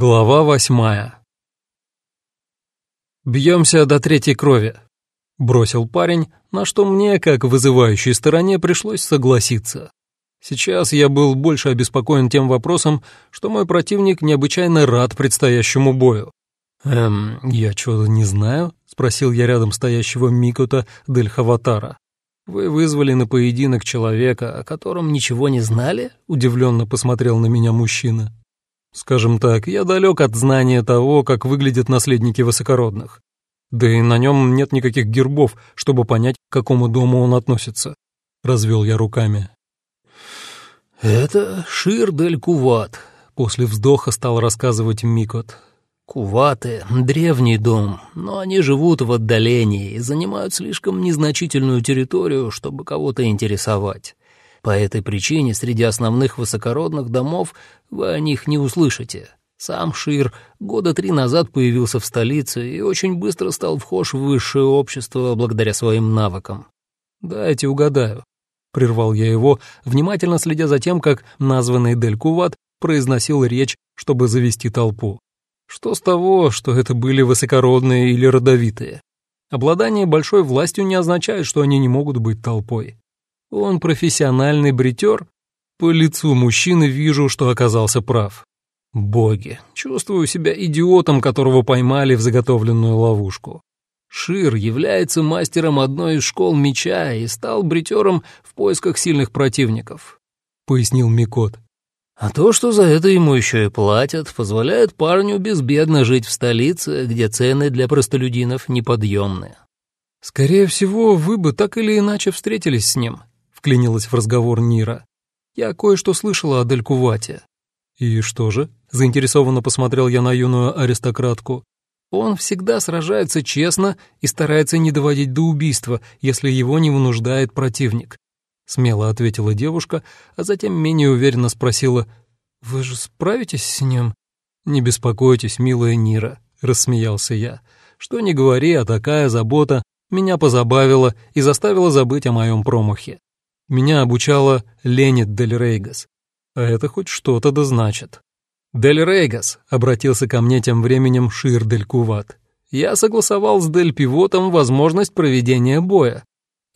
Глава восьмая. «Бьемся до третьей крови», — бросил парень, на что мне, как вызывающей стороне, пришлось согласиться. Сейчас я был больше обеспокоен тем вопросом, что мой противник необычайно рад предстоящему бою. «Эм, я что-то не знаю?» — спросил я рядом стоящего Микота Дель Хаватара. «Вы вызвали на поединок человека, о котором ничего не знали?» — удивленно посмотрел на меня мужчина. Скажем так, я далек от знания того, как выглядят наследники высокородных. Да и на нем нет никаких гербов, чтобы понять, к какому дому он относится. Развел я руками. «Это Шир-дель-Куват», — после вздоха стал рассказывать Микот. «Куваты — древний дом, но они живут в отдалении и занимают слишком незначительную территорию, чтобы кого-то интересовать. По этой причине среди основных высокородных домов вы о них не услышите. Сам Шир года три назад появился в столице и очень быстро стал вхож в высшее общество благодаря своим навыкам. «Дайте угадаю», — прервал я его, внимательно следя за тем, как названный Дель Куват произносил речь, чтобы завести толпу. Что с того, что это были высокородные или родовитые? Обладание большой властью не означает, что они не могут быть толпой. Он профессиональный бритер. По лицу мужчины вижу, что оказался прав. Боги, чувствую себя идиотом, которого поймали в заготовленную ловушку. Шир является мастером одной из школ меча и стал бритером в поисках сильных противников, — пояснил Микот. А то, что за это ему еще и платят, позволяет парню безбедно жить в столице, где цены для простолюдинов неподъемные. Скорее всего, вы бы так или иначе встретились с ним, вклинилась в разговор Нира. «Я кое-что слышала о Делькувате». «И что же?» — заинтересованно посмотрел я на юную аристократку. «Он всегда сражается честно и старается не доводить до убийства, если его не вынуждает противник», — смело ответила девушка, а затем менее уверенно спросила, «Вы же справитесь с ним?» «Не беспокойтесь, милая Нира», — рассмеялся я. «Что ни говори, а такая забота меня позабавила и заставила забыть о моем промахе. Меня обучала Ленит Дель Рейгас. А это хоть что-то да значит. «Дель Рейгас», — обратился ко мне тем временем Шир Дель Куват. «Я согласовал с Дель Пивотом возможность проведения боя,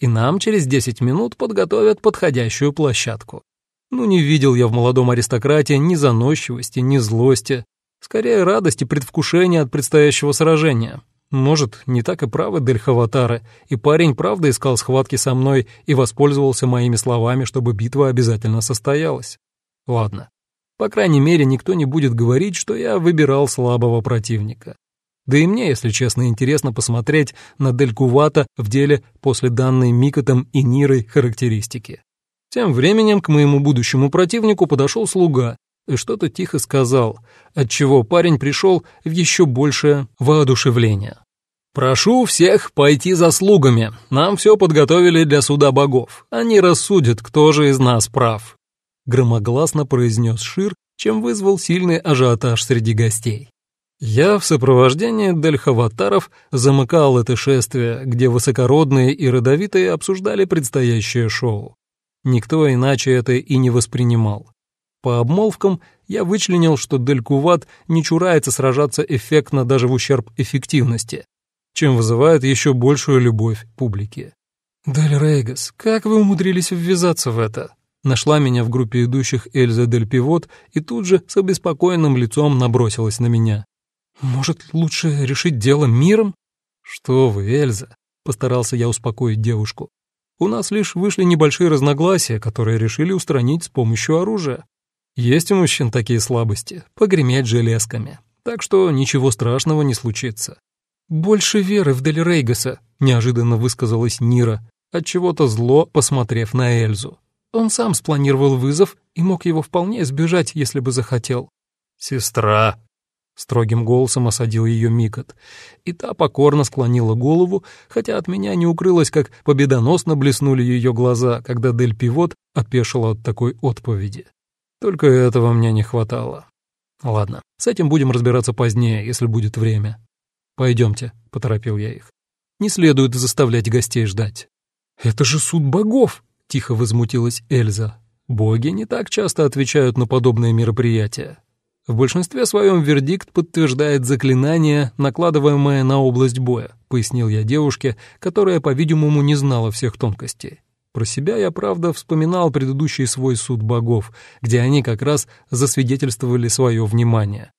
и нам через десять минут подготовят подходящую площадку. Ну, не видел я в молодом аристократе ни заносчивости, ни злости, скорее радости предвкушения от предстоящего сражения. Может, не так и правы Дельхаватары, и парень правда искал схватки со мной и воспользовался моими словами, чтобы битва обязательно состоялась. Ладно. По крайней мере, никто не будет говорить, что я выбирал слабого противника. Да и мне, если честно, интересно посмотреть на Делькувата в деле после данной Микотом и Нирой характеристики. Тем временем к моему будущему противнику подошел слуга и что-то тихо сказал, отчего парень пришел в еще большее воодушевление. «Прошу всех пойти за слугами. Нам все подготовили для суда богов. Они рассудят, кто же из нас прав», — громогласно произнес Шир, чем вызвал сильный ажиотаж среди гостей. Я в сопровождении дельхаватаров замыкал это шествие, где высокородные и родовитые обсуждали предстоящее шоу. Никто иначе это и не воспринимал. По обмолвкам я вычленил, что Делькуват не чурается сражаться эффектно даже в ущерб эффективности, чем вызывает еще большую любовь публики. «Дель Рейгас, как вы умудрились ввязаться в это?» Нашла меня в группе идущих Эльза Дель Пивот и тут же с обеспокоенным лицом набросилась на меня. «Может, лучше решить дело миром?» «Что вы, Эльза?» — постарался я успокоить девушку. «У нас лишь вышли небольшие разногласия, которые решили устранить с помощью оружия. Есть у мужчин такие слабости, погреметь железками. Так что ничего страшного не случится. «Больше веры в Дель Рейгаса», — неожиданно высказалась Нира, отчего-то зло посмотрев на Эльзу. Он сам спланировал вызов и мог его вполне избежать, если бы захотел. «Сестра!» — строгим голосом осадил ее Микот, и та покорно склонила голову, хотя от меня не укрылось, как победоносно блеснули ее глаза, когда Дель Пивот опешила от такой отповеди. Только этого мне не хватало. Ладно, с этим будем разбираться позднее, если будет время. «Пойдемте», — поторопил я их. «Не следует заставлять гостей ждать». «Это же суд богов!» — тихо возмутилась Эльза. «Боги не так часто отвечают на подобные мероприятия». В большинстве своем вердикт подтверждает заклинание, накладываемое на область боя, пояснил я девушке, которая, по-видимому, не знала всех тонкостей. Про себя я, правда, вспоминал предыдущий свой суд богов, где они как раз засвидетельствовали свое внимание.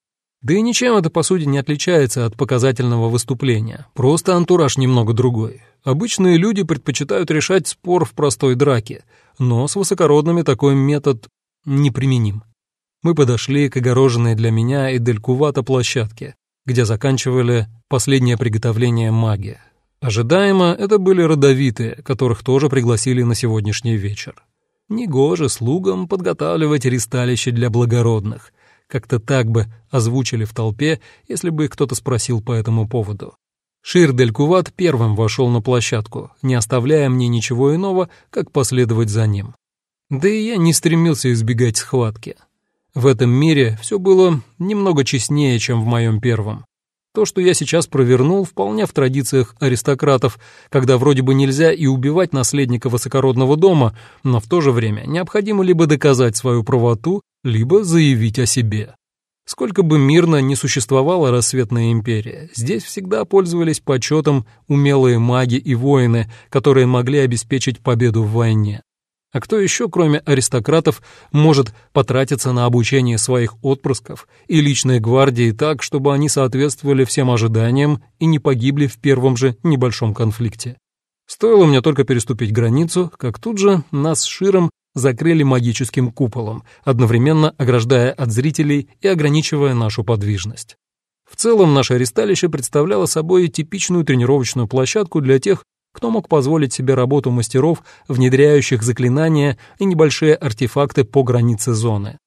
Да и ничем это, по сути, не отличается от показательного выступления, просто антураж немного другой. Обычные люди предпочитают решать спор в простой драке, но с высокородными такой метод неприменим. Мы подошли к огороженной для меня и Делькувата площадке, где заканчивали последнее приготовление маги. Ожидаемо, это были родовитые, которых тоже пригласили на сегодняшний вечер. Негоже слугам подготавливать ристалище для благородных. Как-то так бы озвучили в толпе, если бы кто-то спросил по этому поводу. Шир Делькуват первым вошел на площадку, не оставляя мне ничего иного, как последовать за ним. Да и я не стремился избегать схватки. В этом мире все было немного честнее, чем в моем первом. То, что я сейчас провернул, вполне в традициях аристократов, когда вроде бы нельзя и убивать наследника высокородного дома, но в то же время необходимо либо доказать свою правоту, либо заявить о себе. Сколько бы мирно не существовала рассветная империя, здесь всегда пользовались почетом умелые маги и воины, которые могли обеспечить победу в войне. А кто еще, кроме аристократов, может потратиться на обучение своих отпрысков и личной гвардии так, чтобы они соответствовали всем ожиданиям и не погибли в первом же небольшом конфликте? Стоило мне только переступить границу, как тут же нас с Широм закрыли магическим куполом, одновременно ограждая от зрителей и ограничивая нашу подвижность. В целом, наше аресталище представляло собой типичную тренировочную площадку для тех, кто мог позволить себе работу мастеров, внедряющих заклинания и небольшие артефакты по границе зоны?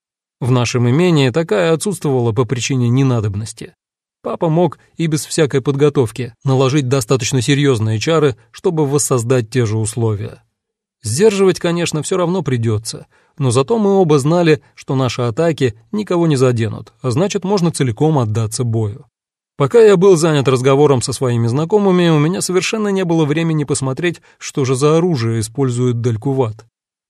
В нашем имении такая отсутствовала по причине ненадобности. Папа мог и без всякой подготовки наложить достаточно серьезные чары, чтобы воссоздать те же условия. Сдерживать, конечно, все равно придется, но зато мы оба знали, что наши атаки никого не заденут, а значит, можно целиком отдаться бою. Пока я был занят разговором со своими знакомыми, у меня совершенно не было времени посмотреть, что же за оружие использует Далькуват.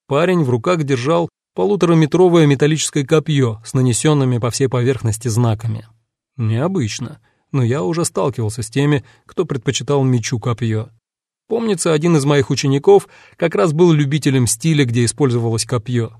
Парень в руках держал полутораметровое металлическое копье с нанесенными по всей поверхности знаками. Необычно, но я уже сталкивался с теми, кто предпочитал мечу копье. Помнится, один из моих учеников как раз был любителем стиля, где использовалось копье.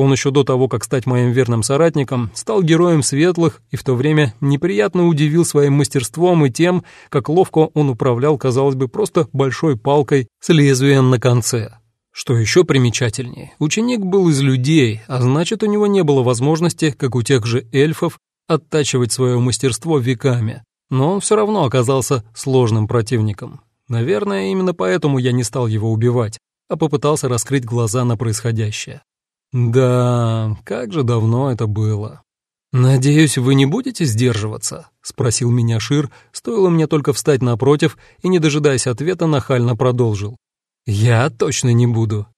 Он еще до того, как стать моим верным соратником, стал героем светлых и в то время неприятно удивил своим мастерством и тем, как ловко он управлял, казалось бы, просто большой палкой с лезвием на конце. Что еще примечательнее, ученик был из людей, а значит, у него не было возможности, как у тех же эльфов, оттачивать свое мастерство веками. Но он все равно оказался сложным противником. Наверное, именно поэтому я не стал его убивать, а попытался раскрыть глаза на происходящее. «Да, как же давно это было». «Надеюсь, вы не будете сдерживаться?» — спросил меня Шир, стоило мне только встать напротив и, не дожидаясь ответа, нахально продолжил. «Я точно не буду».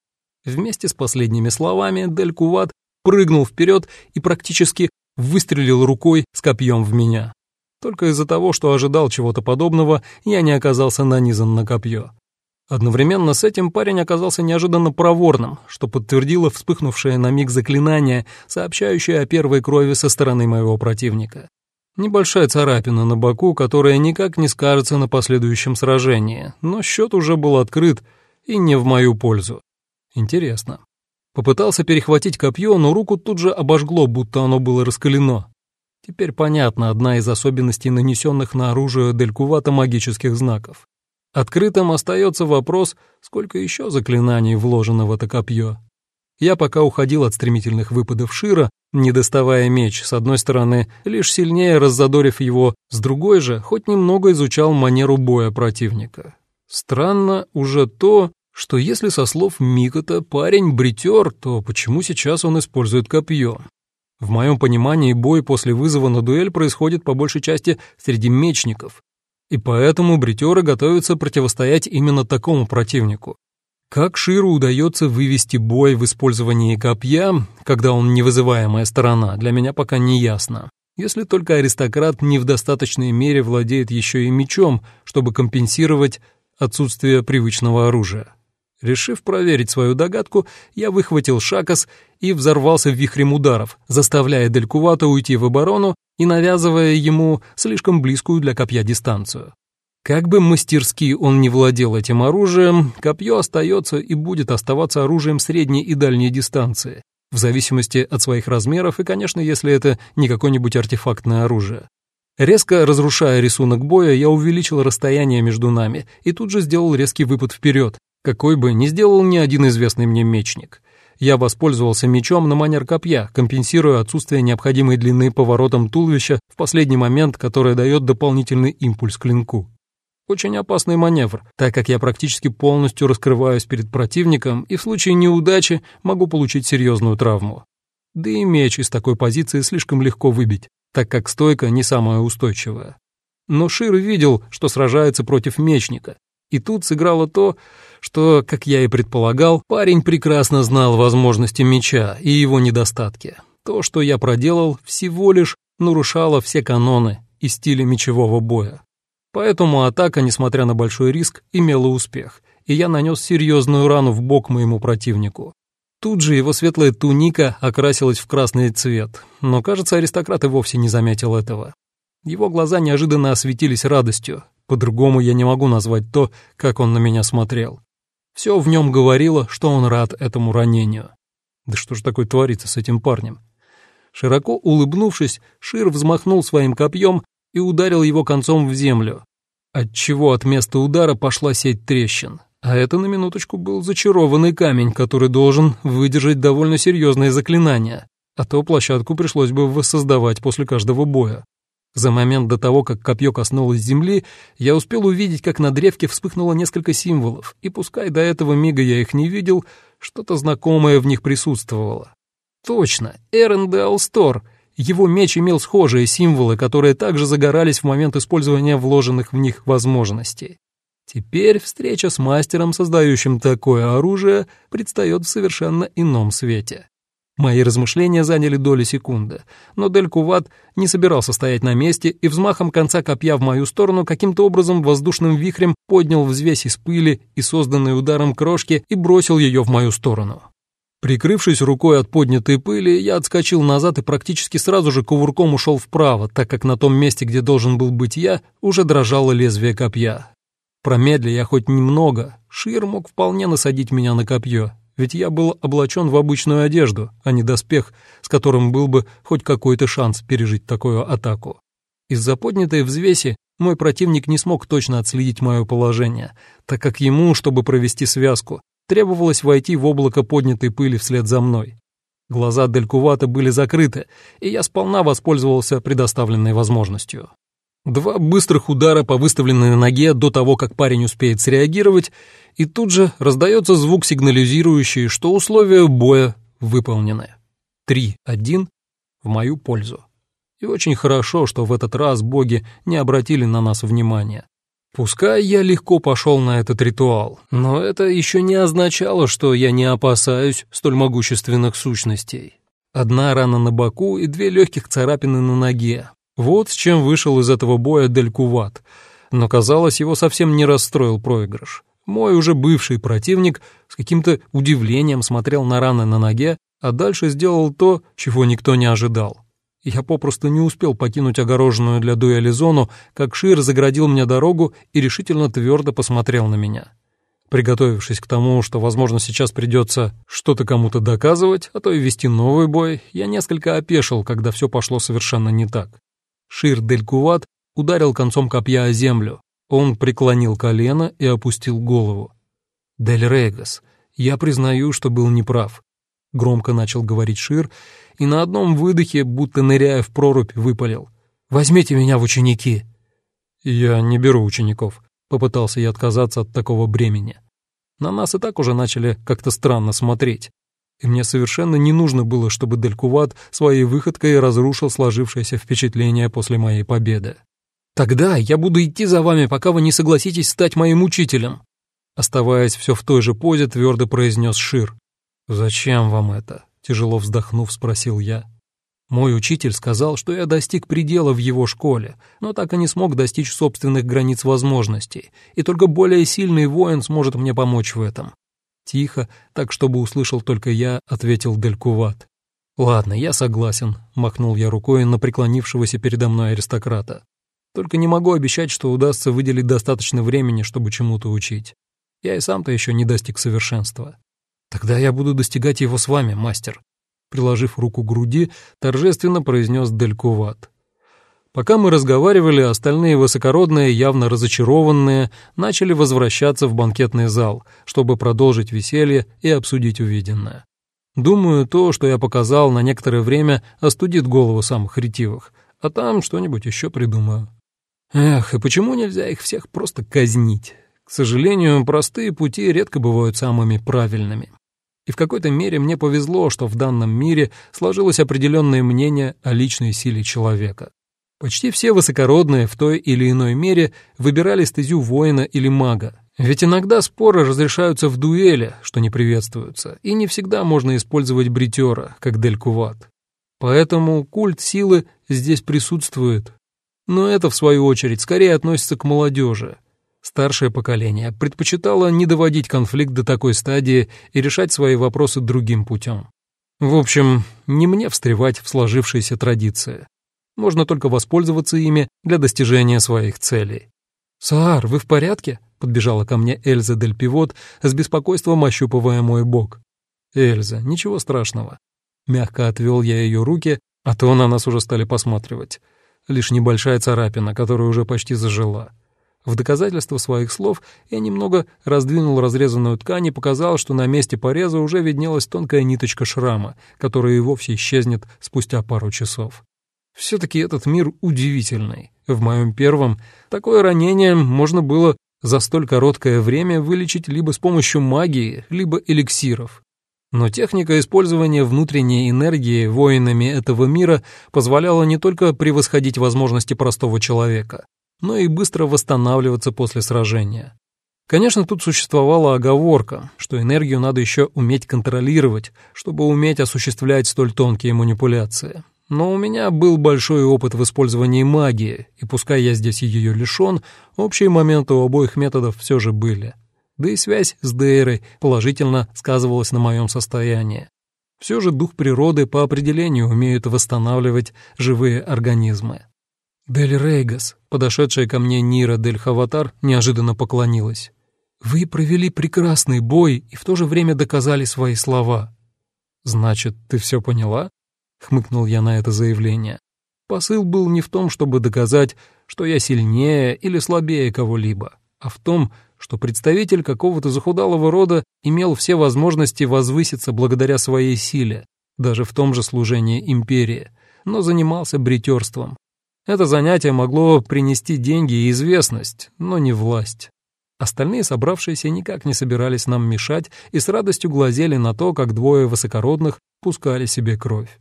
Вместе с последними словами Дель Куват прыгнул вперед и практически выстрелил рукой с копьем в меня. Только из-за того, что ожидал чего-то подобного, я не оказался нанизан на копье. Одновременно с этим парень оказался неожиданно проворным, что подтвердило вспыхнувшее на миг заклинание, сообщающее о первой крови со стороны моего противника. Небольшая царапина на боку, которая никак не скажется на последующем сражении, но счет уже был открыт и не в мою пользу. Интересно. Попытался перехватить копье, но руку тут же обожгло, будто оно было раскалено. Теперь понятно одна из особенностей нанесенных на оружие Делькувата магических знаков. Открытым остается вопрос, сколько еще заклинаний вложено в это копье. Я пока уходил от стремительных выпадов Шира, не доставая меч, с одной стороны, лишь сильнее раззадорив его, с другой же, хоть немного изучал манеру боя противника. Странно уже то, что если со слов Микота парень бритер, то почему сейчас он использует копье? В моем понимании бой после вызова на дуэль происходит по большей части среди мечников, и поэтому бритеры готовятся противостоять именно такому противнику. Как Ширу удается вывести бой в использовании копья, когда он невызываемая сторона, для меня пока не ясно. Если только аристократ не в достаточной мере владеет еще и мечом, чтобы компенсировать отсутствие привычного оружия. Решив проверить свою догадку, я выхватил шакас и взорвался вихрем ударов, заставляя Делькувата уйти в оборону и навязывая ему слишком близкую для копья дистанцию. Как бы мастерски он не владел этим оружием, копье остается и будет оставаться оружием средней и дальней дистанции, в зависимости от своих размеров и, конечно, если это не какое-нибудь артефактное оружие. Резко разрушая рисунок боя, я увеличил расстояние между нами и тут же сделал резкий выпад вперед, какой бы ни сделал ни один известный мне мечник. Я воспользовался мечом на манер копья, компенсируя отсутствие необходимой длины поворотом туловища в последний момент, которое дает дополнительный импульс клинку. Очень опасный маневр, так как я практически полностью раскрываюсь перед противником и в случае неудачи могу получить серьезную травму. Да и меч из такой позиции слишком легко выбить, так как стойка не самая устойчивая. Но Шир видел, что сражается против мечника, и тут сыграло то, что, как я и предполагал, парень прекрасно знал возможности меча и его недостатки. То, что я проделал, всего лишь нарушало все каноны и стили мечевого боя. Поэтому атака, несмотря на большой риск, имела успех, и я нанес серьезную рану в бок моему противнику. Тут же его светлая туника окрасилась в красный цвет, но, кажется, аристократ и вовсе не заметил этого. Его глаза неожиданно осветились радостью, по-другому я не могу назвать то, как он на меня смотрел. Все в нем говорило, что он рад этому ранению. Да что ж такое творится с этим парнем? Широко улыбнувшись, Шир взмахнул своим копьем и ударил его концом в землю, отчего от места удара пошла сеть трещин. А это на минуточку был зачарованный камень, который должен выдержать довольно серьезные заклинания, а то площадку пришлось бы воссоздавать после каждого боя. За момент до того, как копье коснулось земли, я успел увидеть, как на древке вспыхнуло несколько символов, и пускай до этого мига я их не видел, что-то знакомое в них присутствовало. Точно, Эрен де Алстор — его меч имел схожие символы, которые также загорались в момент использования вложенных в них возможностей. Теперь встреча с мастером, создающим такое оружие, предстает в совершенно ином свете. Мои размышления заняли доли секунды, но Дель Куват не собирался стоять на месте и взмахом конца копья в мою сторону каким-то образом воздушным вихрем поднял взвесь из пыли и созданной ударом крошки и бросил ее в мою сторону. Прикрывшись рукой от поднятой пыли, я отскочил назад и практически сразу же кувырком ушел вправо, так как на том месте, где должен был быть я, уже дрожало лезвие копья. Промедли я хоть немного, Шир мог вполне насадить меня на копье, ведь я был облачен в обычную одежду, а не доспех, с которым был бы хоть какой-то шанс пережить такую атаку. Из-за поднятой взвеси мой противник не смог точно отследить мое положение, так как ему, чтобы провести связку, Требовалось войти в облако поднятой пыли вслед за мной. Глаза Делькувата были закрыты, и я сполна воспользовался предоставленной возможностью. Два быстрых удара по выставленной ноге до того, как парень успеет среагировать, и тут же раздается звук, сигнализирующий, что условия боя выполнены. Три-один в мою пользу. И очень хорошо, что в этот раз боги не обратили на нас внимания. Пускай я легко пошел на этот ритуал, но это еще не означало, что я не опасаюсь столь могущественных сущностей. Одна рана на боку и две легких царапины на ноге. Вот с чем вышел из этого боя Дель Куват. Но, казалось, его совсем не расстроил проигрыш. Мой уже бывший противник с каким-то удивлением смотрел на раны на ноге, а дальше сделал то, чего никто не ожидал. Я попросту не успел покинуть огороженную для дуэли зону, как Шир заградил мне дорогу и решительно твердо посмотрел на меня. Приготовившись к тому, что, возможно, сейчас придется что-то кому-то доказывать, а то и вести новый бой, я несколько опешил, когда все пошло совершенно не так. Шир Дель Куват ударил концом копья о землю. Он преклонил колено и опустил голову. «Дель Регас, я признаю, что был неправ», — громко начал говорить Шир, и на одном выдохе, будто ныряя в прорубь, выпалил. «Возьмите меня в ученики!» «Я не беру учеников», — попытался я отказаться от такого бремени. На нас и так уже начали как-то странно смотреть. И мне совершенно не нужно было, чтобы Делькуват своей выходкой разрушил сложившееся впечатление после моей победы. «Тогда я буду идти за вами, пока вы не согласитесь стать моим учителем», оставаясь все в той же позе, твердо произнес Шир. «Зачем вам это?» Тяжело вздохнув, спросил я. Мой учитель сказал, что я достиг предела в его школе, но так и не смог достичь собственных границ возможностей, и только более сильный воин сможет мне помочь в этом. Тихо, так чтобы услышал только я, ответил Делькуват. «Ладно, я согласен», — махнул я рукой на преклонившегося передо мной аристократа. «Только не могу обещать, что удастся выделить достаточно времени, чтобы чему-то учить. Я и сам-то еще не достиг совершенства. Тогда я буду достигать его с вами, мастер», — приложив руку к груди, торжественно произнес Делькуват. Пока мы разговаривали, остальные высокородные, явно разочарованные, начали возвращаться в банкетный зал, чтобы продолжить веселье и обсудить увиденное. Думаю, то, что я показал, на некоторое время остудит голову самых ретивых, а там что-нибудь еще придумаю. Эх, и почему нельзя их всех просто казнить? К сожалению, простые пути редко бывают самыми правильными. И в какой-то мере мне повезло, что в данном мире сложилось определенное мнение о личной силе человека. Почти все высокородные в той или иной мере выбирали стезю воина или мага. Ведь иногда споры разрешаются в дуэли, что не приветствуются, и не всегда можно использовать бритера, как Делькуват. Поэтому культ силы здесь присутствует. Но это, в свою очередь, скорее относится к молодежи. Старшее поколение предпочитало не доводить конфликт до такой стадии и решать свои вопросы другим путем. В общем, не мне встревать в сложившиеся традиции. Можно только воспользоваться ими для достижения своих целей. «Саар, вы в порядке?» — подбежала ко мне Эльза Дель Пивот, с беспокойством ощупывая мой бок. «Эльза, ничего страшного». Мягко отвел я ее руки, а то на нас уже стали посматривать. Лишь небольшая царапина, которая уже почти зажила. В доказательство своих слов я немного раздвинул разрезанную ткань и показал, что на месте пореза уже виднелась тонкая ниточка шрама, которая и вовсе исчезнет спустя пару часов. Все-таки этот мир удивительный. В моем первом такое ранение можно было за столь короткое время вылечить либо с помощью магии, либо эликсиров. Но техника использования внутренней энергии воинами этого мира позволяла не только превосходить возможности простого человека, но и быстро восстанавливаться после сражения. Конечно, тут существовала оговорка, что энергию надо еще уметь контролировать, чтобы уметь осуществлять столь тонкие манипуляции. Но у меня был большой опыт в использовании магии, и пускай я здесь ее лишен, общие моменты у обоих методов все же были. Да и связь с Дейрой положительно сказывалась на моем состоянии. Все же дух природы по определению умеет восстанавливать живые организмы. Дель Рейгас, подошедшая ко мне Нира Дель Хаватар, неожиданно поклонилась. «Вы провели прекрасный бой и в то же время доказали свои слова». «Значит, ты все поняла?» — хмыкнул я на это заявление. Посыл был не в том, чтобы доказать, что я сильнее или слабее кого-либо, а в том, что представитель какого-то захудалого рода имел все возможности возвыситься благодаря своей силе, даже в том же служении империи, но занимался бритерством. Это занятие могло принести деньги и известность, но не власть. Остальные собравшиеся никак не собирались нам мешать и с радостью глазели на то, как двое высокородных пускали себе кровь.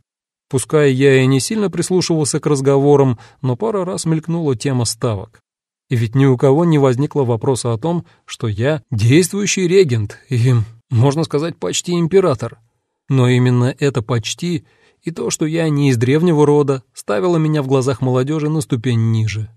Пускай я и не сильно прислушивался к разговорам, но пара раз мелькнула тема ставок. И ведь ни у кого не возникло вопроса о том, что я действующий регент и, можно сказать, почти император. Но именно это «почти» и то, что я не из древнего рода, ставило меня в глазах молодежи на ступень ниже.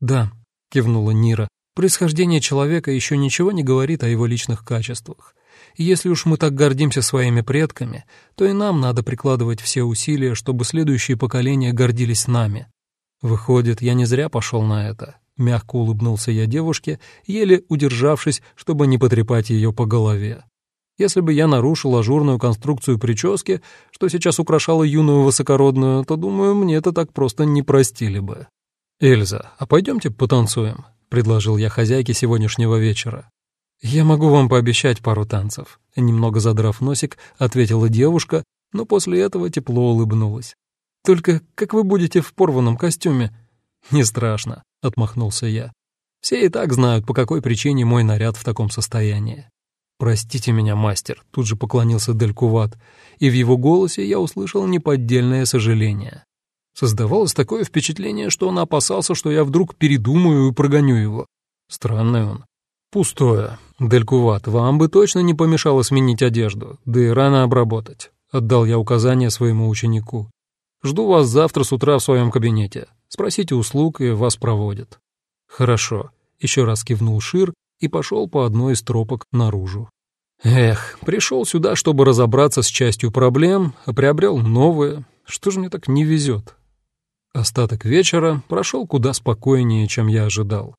«Да», — кивнула Нира, — «происхождение человека еще ничего не говорит о его личных качествах. Если уж мы так гордимся своими предками, то и нам надо прикладывать все усилия, чтобы следующие поколения гордились нами. Выходит, я не зря пошел на это. Мягко улыбнулся я девушке, еле удержавшись, чтобы не потрепать ее по голове. Если бы я нарушил ажурную конструкцию прически, что сейчас украшало юную высокородную, то, думаю, мне это так просто не простили бы. «Эльза, а пойдемте потанцуем», — предложил я хозяйке сегодняшнего вечера. «Я могу вам пообещать пару танцев», — немного задрав носик, ответила девушка, но после этого тепло улыбнулась. «Только как вы будете в порванном костюме?» «Не страшно», — отмахнулся я. «Все и так знают, по какой причине мой наряд в таком состоянии». «Простите меня, мастер», — тут же поклонился Делькуват, и в его голосе я услышал неподдельное сожаление. Создавалось такое впечатление, что он опасался, что я вдруг передумаю и прогоню его. Странный он. «Пустое. Делькуват, вам бы точно не помешало сменить одежду, да и рано обработать», — отдал я указание своему ученику. «Жду вас завтра с утра в своем кабинете. Спросите услуг, и вас проводят». «Хорошо», — еще раз кивнул Шир и пошел по одной из тропок наружу. Эх, пришел сюда, чтобы разобраться с частью проблем, а приобрел новые. Что же мне так не везет? Остаток вечера прошел куда спокойнее, чем я ожидал.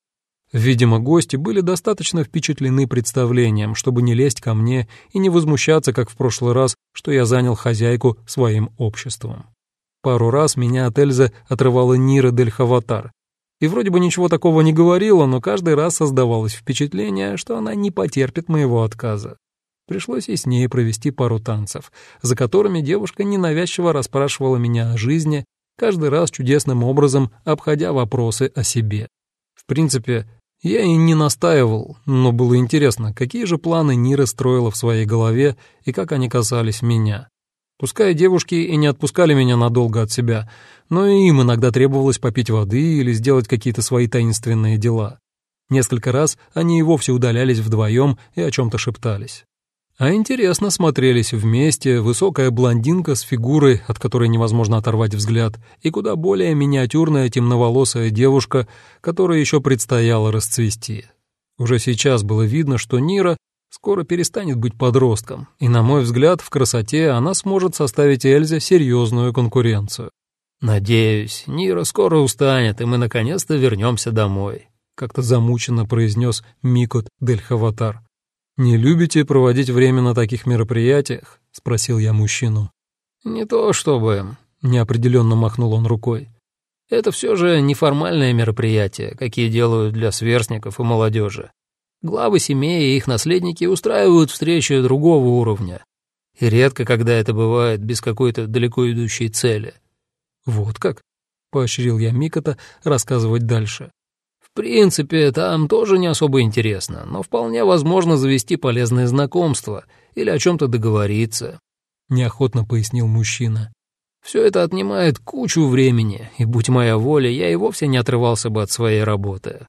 Видимо, гости были достаточно впечатлены представлением, чтобы не лезть ко мне и не возмущаться, как в прошлый раз, что я занял хозяйку своим обществом. Пару раз меня от Эльзы отрывала Нира Дель Хаватар. И вроде бы ничего такого не говорила, но каждый раз создавалось впечатление, что она не потерпит моего отказа. Пришлось и с ней провести пару танцев, за которыми девушка ненавязчиво расспрашивала меня о жизни, каждый раз чудесным образом обходя вопросы о себе. В принципе, я и не настаивал, но было интересно, какие же планы Нира строила в своей голове и как они касались меня. Пускай девушки и не отпускали меня надолго от себя, но и им иногда требовалось попить воды или сделать какие-то свои таинственные дела. Несколько раз они и вовсе удалялись вдвоем и о чем-то шептались. А интересно смотрелись вместе высокая блондинка с фигурой, от которой невозможно оторвать взгляд, и куда более миниатюрная темноволосая девушка, которая еще предстояло расцвести. Уже сейчас было видно, что Нира скоро перестанет быть подростком, и, на мой взгляд, в красоте она сможет составить Эльзе серьезную конкуренцию. «Надеюсь, Нира скоро устанет, и мы наконец-то вернемся домой», — как-то замученно произнес Микот Дель Хаватар. «Не любите проводить время на таких мероприятиях?» — спросил я мужчину. «Не то чтобы...» — неопределенно махнул он рукой. «Это все же неформальное мероприятие, какие делают для сверстников и молодежи. Главы семей и их наследники устраивают встречи другого уровня. И редко, когда это бывает без какой-то далеко идущей цели». «Вот как?» — поощрил я Микота рассказывать дальше принципе, там тоже не особо интересно, но вполне возможно завести полезные знакомства или о чем-то договориться», — неохотно пояснил мужчина. «Все это отнимает кучу времени, и, будь моя воля, я и вовсе не отрывался бы от своей работы».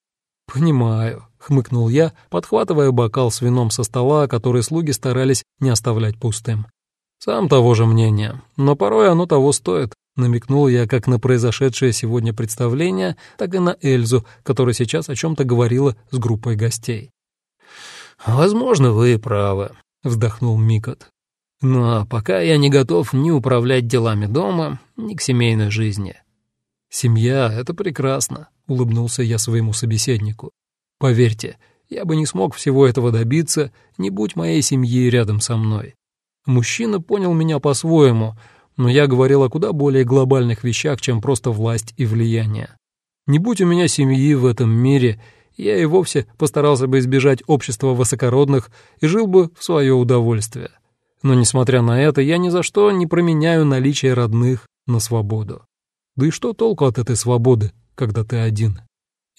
«Понимаю», — хмыкнул я, подхватывая бокал с вином со стола, который слуги старались не оставлять пустым. «Сам того же мнения, но порой оно того стоит. Намекнул я как на произошедшее сегодня представление, так и на Эльзу, которая сейчас о чем-то говорила с группой гостей. «Возможно, вы правы», — вздохнул Микот. «Но пока я не готов ни управлять делами дома, ни к семейной жизни». «Семья — это прекрасно», — улыбнулся я своему собеседнику. «Поверьте, я бы не смог всего этого добиться, не будь моей семьи рядом со мной». Мужчина понял меня по-своему — но я говорил о куда более глобальных вещах, чем просто власть и влияние. Не будь у меня семьи в этом мире, я и вовсе постарался бы избежать общества высокородных и жил бы в свое удовольствие. Но, несмотря на это, я ни за что не променяю наличие родных на свободу. Да и что толку от этой свободы, когда ты один?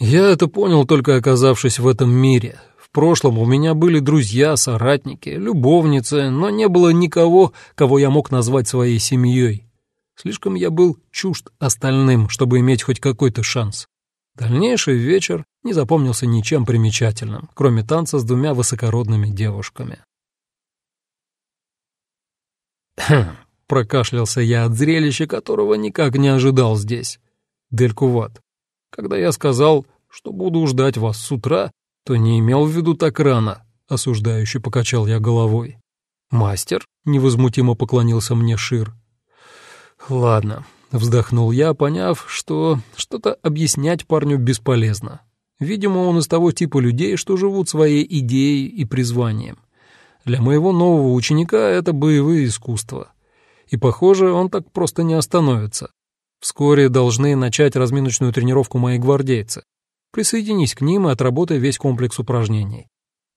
Я это понял, только оказавшись в этом мире, прошлом у меня были друзья, соратники, любовницы, но не было никого, кого я мог назвать своей семьей. Слишком я был чужд остальным, чтобы иметь хоть какой-то шанс. Дальнейший вечер не запомнился ничем примечательным, кроме танца с двумя высокородными девушками. «Хм», прокашлялся я от зрелища, которого никак не ожидал здесь. Делькуват. Когда я сказал, что буду ждать вас с утра, то не имел в виду так рано», — осуждающе покачал я головой. «Мастер?» — невозмутимо поклонился мне Шир. «Ладно», — вздохнул я, поняв, что что-то объяснять парню бесполезно. Видимо, он из того типа людей, что живут своей идеей и призванием. Для моего нового ученика это боевые искусства. И, похоже, он так просто не остановится. Вскоре должны начать разминочную тренировку мои гвардейцы. Присоединись к ним и отработай весь комплекс упражнений».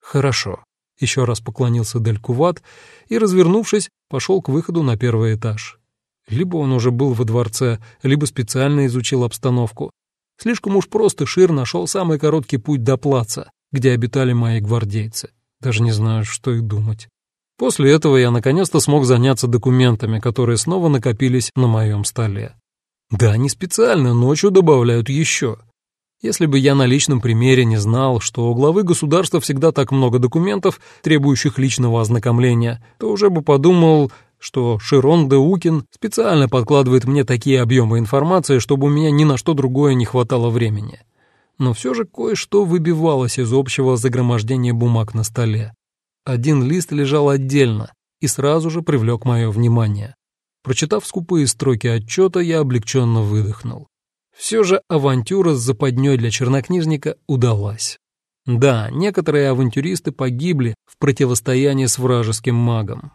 «Хорошо», — еще раз поклонился Дель Куват и, развернувшись, пошел к выходу на первый этаж. Либо он уже был во дворце, либо специально изучил обстановку. Слишком уж просто Шир нашел самый короткий путь до плаца, где обитали мои гвардейцы. Даже не знаю, что и думать. После этого я наконец-то смог заняться документами, которые снова накопились на моем столе. Да, они специально ночью добавляют еще — если бы я на личном примере не знал, что у главы государства всегда так много документов, требующих личного ознакомления, то уже бы подумал, что Широн де Укин специально подкладывает мне такие объемы информации, чтобы у меня ни на что другое не хватало времени. Но все же кое-что выбивалось из общего загромождения бумаг на столе. Один лист лежал отдельно и сразу же привлек мое внимание. Прочитав скупые строки отчета, я облегченно выдохнул. Все же авантюра с западней для чернокнижника удалась. Да, некоторые авантюристы погибли в противостоянии с вражеским магом.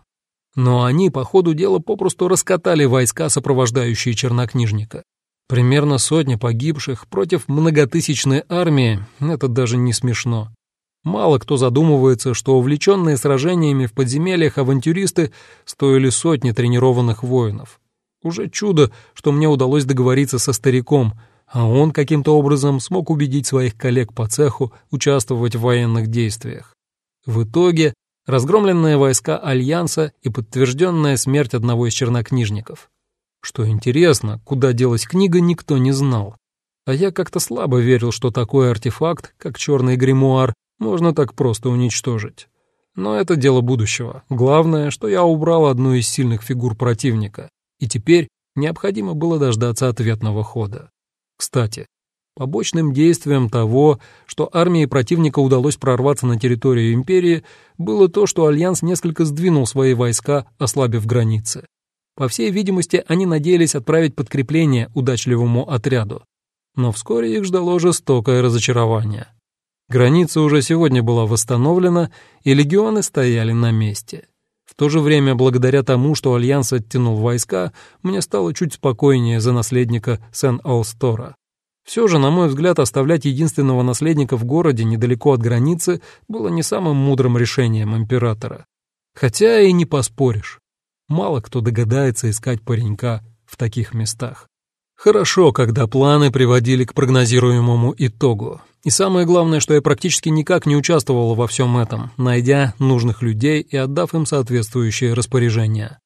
Но они по ходу дела попросту раскатали войска, сопровождающие чернокнижника. Примерно сотня погибших против многотысячной армии — это даже не смешно. Мало кто задумывается, что увлеченные сражениями в подземельях авантюристы стоили сотни тренированных воинов. Уже чудо, что мне удалось договориться со стариком, а он каким-то образом смог убедить своих коллег по цеху участвовать в военных действиях. В итоге разгромленные войска Альянса и подтвержденная смерть одного из чернокнижников. Что интересно, куда делась книга, никто не знал. А я как-то слабо верил, что такой артефакт, как черный гримуар, можно так просто уничтожить. Но это дело будущего. Главное, что я убрал одну из сильных фигур противника, и теперь необходимо было дождаться ответного хода. Кстати, побочным действием того, что армии противника удалось прорваться на территорию империи, было то, что Альянс несколько сдвинул свои войска, ослабив границы. По всей видимости, они надеялись отправить подкрепление удачливому отряду. Но вскоре их ждало жестокое разочарование. Граница уже сегодня была восстановлена, и легионы стояли на месте. То же время, благодаря тому, что Альянс оттянул войска, мне стало чуть спокойнее за наследника Сен-Алстора. Все же, на мой взгляд, оставлять единственного наследника в городе недалеко от границы было не самым мудрым решением императора. Хотя и не поспоришь. Мало кто догадается искать паренька в таких местах. Хорошо, когда планы приводили к прогнозируемому итогу. И самое главное, что я практически никак не участвовал во всем этом, найдя нужных людей и отдав им соответствующие распоряжения.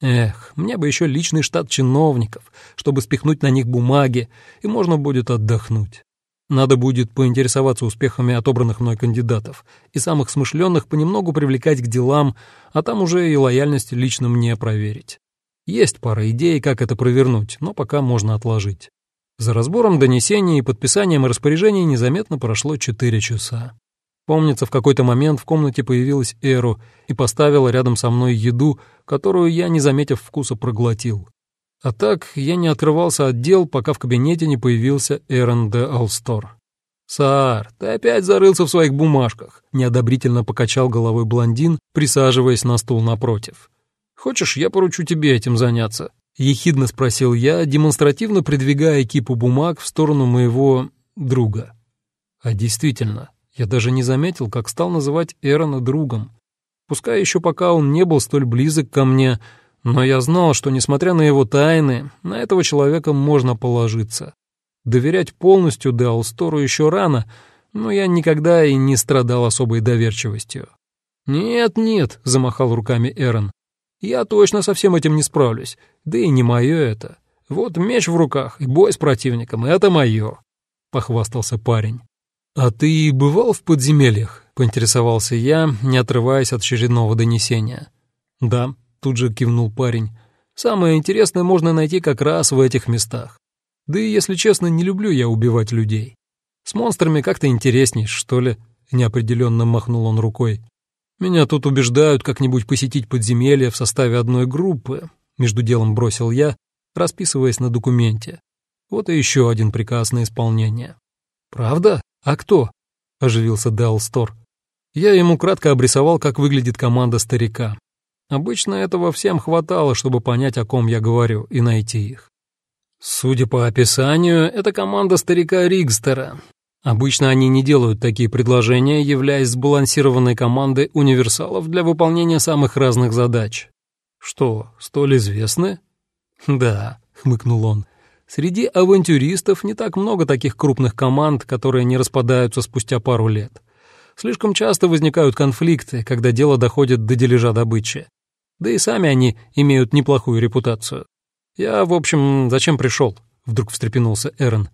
Эх, мне бы еще личный штат чиновников, чтобы спихнуть на них бумаги, и можно будет отдохнуть. Надо будет поинтересоваться успехами отобранных мной кандидатов и самых смышленных понемногу привлекать к делам, а там уже и лояльность лично мне проверить. Есть пара идей, как это провернуть, но пока можно отложить. За разбором донесений и подписанием распоряжений незаметно прошло четыре часа. Помнится, в какой-то момент в комнате появилась Эру и поставила рядом со мной еду, которую я, не заметив вкуса, проглотил. А так я не отрывался от дел, пока в кабинете не появился Эрон де Алстор. «Саар, ты опять зарылся в своих бумажках», — неодобрительно покачал головой блондин, присаживаясь на стул напротив. «Хочешь, я поручу тебе этим заняться?» — ехидно спросил я, демонстративно придвигая кипу бумаг в сторону моего друга. А действительно, я даже не заметил, как стал называть Эрона другом. Пускай еще пока он не был столь близок ко мне, но я знал, что, несмотря на его тайны, на этого человека можно положиться. Доверять полностью Деалстору еще рано, но я никогда и не страдал особой доверчивостью. «Нет-нет», — замахал руками Эрон, я точно со всем этим не справлюсь, да и не мое это. Вот меч в руках и бой с противником — это мое», — похвастался парень. «А ты бывал в подземельях?» — поинтересовался я, не отрываясь от очередного донесения. «Да», — тут же кивнул парень. «Самое интересное можно найти как раз в этих местах. Да и, если честно, не люблю я убивать людей. С монстрами как-то интересней, что ли?» — неопределенно махнул он рукой. Меня тут убеждают как-нибудь посетить подземелье в составе одной группы, между делом бросил я, расписываясь на документе. Вот и еще один приказ на исполнение. «Правда? А кто?» — оживился Делстор. Я ему кратко обрисовал, как выглядит команда старика. Обычно этого всем хватало, чтобы понять, о ком я говорю, и найти их. Судя по описанию, это команда старика Ригстера, Обычно они не делают такие предложения, являясь сбалансированной командой универсалов для выполнения самых разных задач. Что, столь известны? Да, хмыкнул он. Среди авантюристов не так много таких крупных команд, которые не распадаются спустя пару лет. Слишком часто возникают конфликты, когда дело доходит до дележа добычи. Да и сами они имеют неплохую репутацию. Я, в общем, зачем пришел? Вдруг встрепенулся Эрон.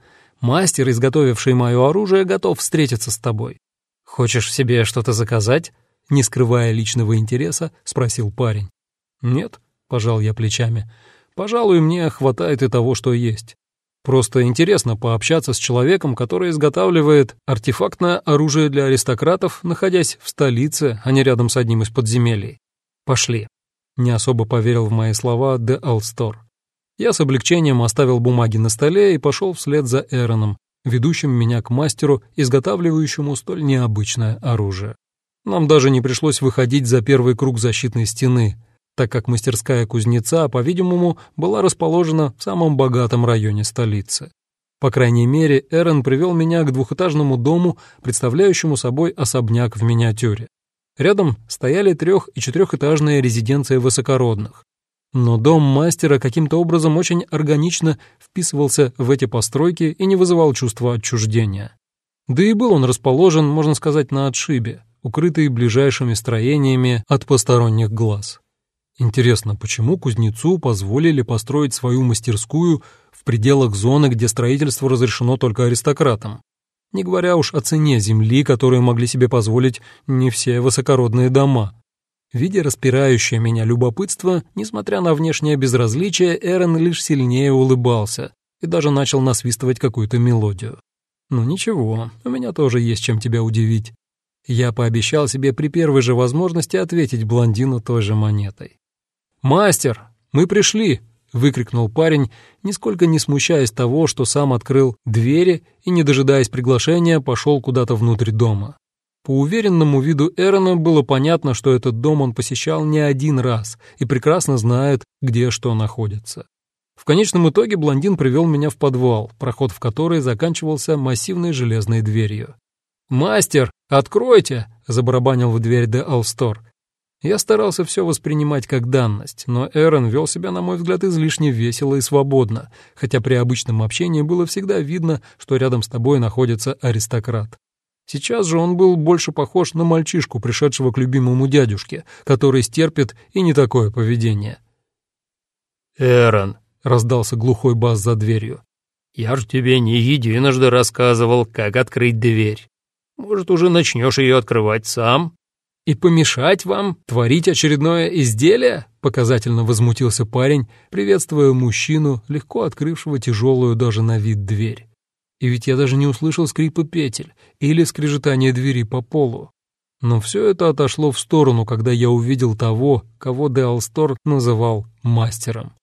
Мастер, изготовивший мое оружие, готов встретиться с тобой. Хочешь себе что-то заказать?» Не скрывая личного интереса, спросил парень. «Нет», — пожал я плечами. «Пожалуй, мне хватает и того, что есть. Просто интересно пообщаться с человеком, который изготавливает артефактное оружие для аристократов, находясь в столице, а не рядом с одним из подземелий. Пошли. Не особо поверил в мои слова Де Алстор. Я с облегчением оставил бумаги на столе и пошел вслед за Эроном, ведущим меня к мастеру, изготавливающему столь необычное оружие. Нам даже не пришлось выходить за первый круг защитной стены, так как мастерская кузнеца, по-видимому, была расположена в самом богатом районе столицы. По крайней мере, Эрен привел меня к двухэтажному дому, представляющему собой особняк в миниатюре. Рядом стояли трех- и четырехэтажные резиденции высокородных. Но дом мастера каким-то образом очень органично вписывался в эти постройки и не вызывал чувства отчуждения. Да и был он расположен, можно сказать, на отшибе, укрытый ближайшими строениями от посторонних глаз. Интересно, почему кузнецу позволили построить свою мастерскую в пределах зоны, где строительство разрешено только аристократам? Не говоря уж о цене земли, которую могли себе позволить не все высокородные дома. Видя распирающее меня любопытство, несмотря на внешнее безразличие, Эрен лишь сильнее улыбался и даже начал насвистывать какую-то мелодию. «Ну ничего, у меня тоже есть чем тебя удивить». Я пообещал себе при первой же возможности ответить блондину той же монетой. «Мастер, мы пришли!» — выкрикнул парень, нисколько не смущаясь того, что сам открыл двери и, не дожидаясь приглашения, пошел куда-то внутрь дома. По уверенному виду Эрона было понятно, что этот дом он посещал не один раз и прекрасно знает, где что находится. В конечном итоге блондин привел меня в подвал, проход в который заканчивался массивной железной дверью. «Мастер, откройте!» — забарабанил в дверь де Алстор. Я старался все воспринимать как данность, но Эрон вел себя, на мой взгляд, излишне весело и свободно, хотя при обычном общении было всегда видно, что рядом с тобой находится аристократ. Сейчас же он был больше похож на мальчишку, пришедшего к любимому дядюшке, который стерпит и не такое поведение. «Эрон», — раздался глухой бас за дверью, — «я ж тебе не единожды рассказывал, как открыть дверь. Может, уже начнешь ее открывать сам?» «И помешать вам творить очередное изделие?» — показательно возмутился парень, приветствуя мужчину, легко открывшего тяжелую даже на вид дверь. И ведь я даже не услышал скрипа петель или скрежетания двери по полу. Но все это отошло в сторону, когда я увидел того, кого Де Алстор называл мастером.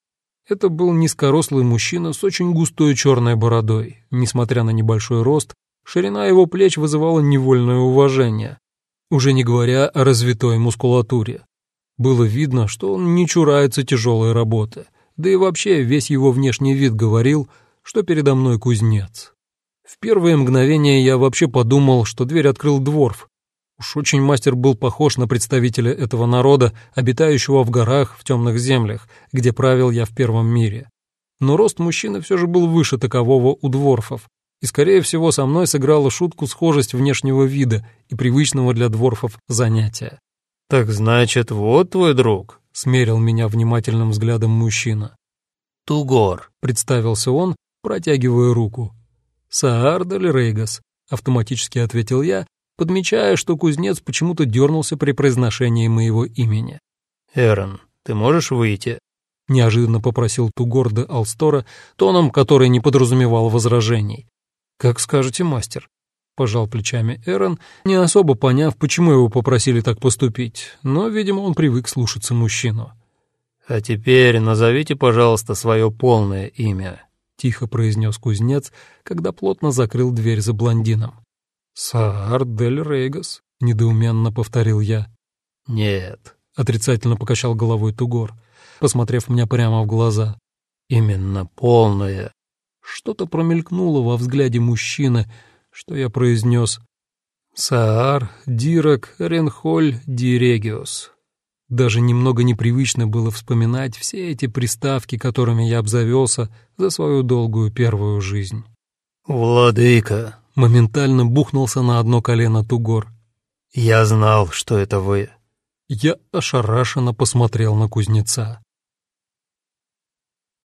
Это был низкорослый мужчина с очень густой черной бородой. Несмотря на небольшой рост, ширина его плеч вызывала невольное уважение, уже не говоря о развитой мускулатуре. Было видно, что он не чурается тяжелой работы, да и вообще весь его внешний вид говорил, что передо мной кузнец. В первые мгновения я вообще подумал, что дверь открыл дворф. Уж очень мастер был похож на представителя этого народа, обитающего в горах в темных землях, где правил я в первом мире. Но рост мужчины все же был выше такового у дворфов, и, скорее всего, со мной сыграла шутку схожесть внешнего вида и привычного для дворфов занятия. «Так значит, вот твой друг», — смерил меня внимательным взглядом мужчина. «Тугор», — представился он, протягивая руку. «Саар Рейгас», — автоматически ответил я, подмечая, что кузнец почему-то дернулся при произношении моего имени. «Эрон, ты можешь выйти?» — неожиданно попросил Тугорда Алстора тоном, который не подразумевал возражений. «Как скажете, мастер», — пожал плечами Эрон, не особо поняв, почему его попросили так поступить, но, видимо, он привык слушаться мужчину. «А теперь назовите, пожалуйста, свое полное имя», — тихо произнес кузнец, когда плотно закрыл дверь за блондином. «Саар дель Рейгас», — недоуменно повторил я. «Нет», — отрицательно покачал головой Тугор, посмотрев мне прямо в глаза. «Именно полное что-то промелькнуло во взгляде мужчины, что я произнес «Саар Дирак Ренхоль Дирегиос». Даже немного непривычно было вспоминать все эти приставки, которыми я обзавелся за свою долгую первую жизнь. «Владыка!» — моментально бухнулся на одно колено Тугор. «Я знал, что это вы». Я ошарашенно посмотрел на кузнеца.